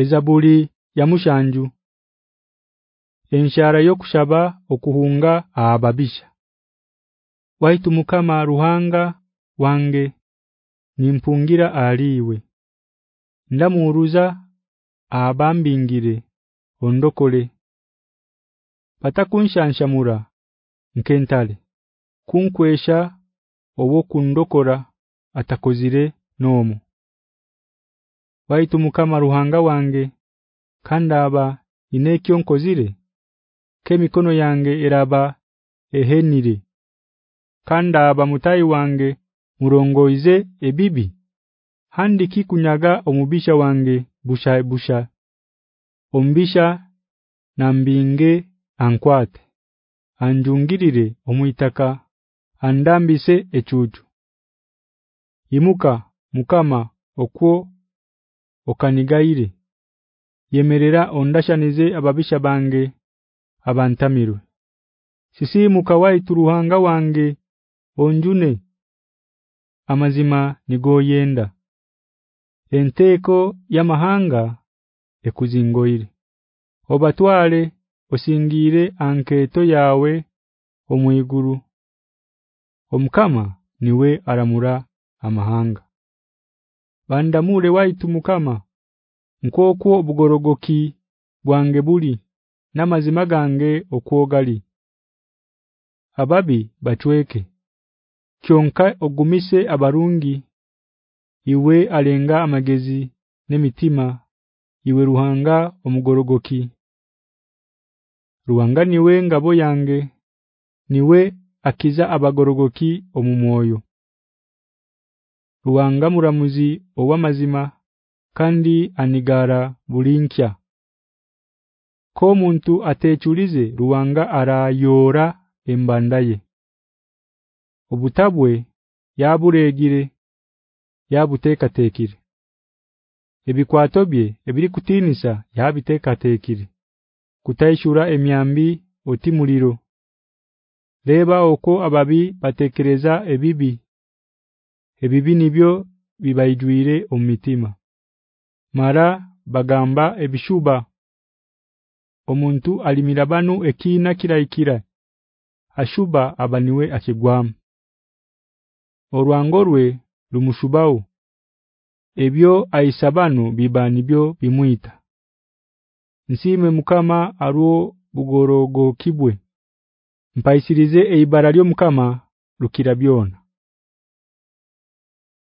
Ezabuli ya mushanju. Enshara yokushaba okuhunga ababisha. Waitu mukama ruhanga wange nimpungira aliwe. Ndamuruza abambingire ondokole. Patakunshanshamura nkentale. Kunkwesha owo kundokora atakozire nomu Waitu mukama ruhanga wange kandaba inekyo nkozire kemikono yange iraba ehenire. Kandaba mutai wange murongoize ebibi? Handiki kunyaga omubisha wange busha busha. Ombisha na mbinge ankwate. Anjungirire omuitaka andambise echuju Imuka mukama okwo okanigaire. Yemerera ondashanize ababisha bange abantamirwe. Sisimu kawai turuhanga wange onjune. Amazima nigoyenda. Enteko yamahanga ekuzingoire. Obatwale osingire anketo yawe omuyiguru Omukama niwe aramura amahanga Bandamule waitu mukama nkokwo bugorogoki bwange buli namazima gange okwogali. Ababi bachweke Kyonka ogumise abarungi iwe alenga amagezi nemitima iwe ruhanga omugorogoki. Ruhanga niwe ngabo yange niwe akiza abagorogoki omumwoyo Ruhanga muramuzi owamazima kandi anigara bulinkya. Ko muntu atechulize ruwanga arayora embandaye Obutabwe yaburegire yabuteka tekire Ebikwatobye ebiri kutinisa yabiteka tekire Kutaishura emyambi otimuliro Leba oko ababi batekereza ebibi Ebibi nibyo bibayijwire omumitima Mara bagamba ebishuba. Omuntu alimirabanu ekina kiraikira. Ashuba abaniwe akigwamu. Orwangorwe rumushubao Ebyo aisabanu bibani byo bimuita Nsime mukama aruo bugorogo kibwe Mpaisirize eibara lyo mukama lukira byona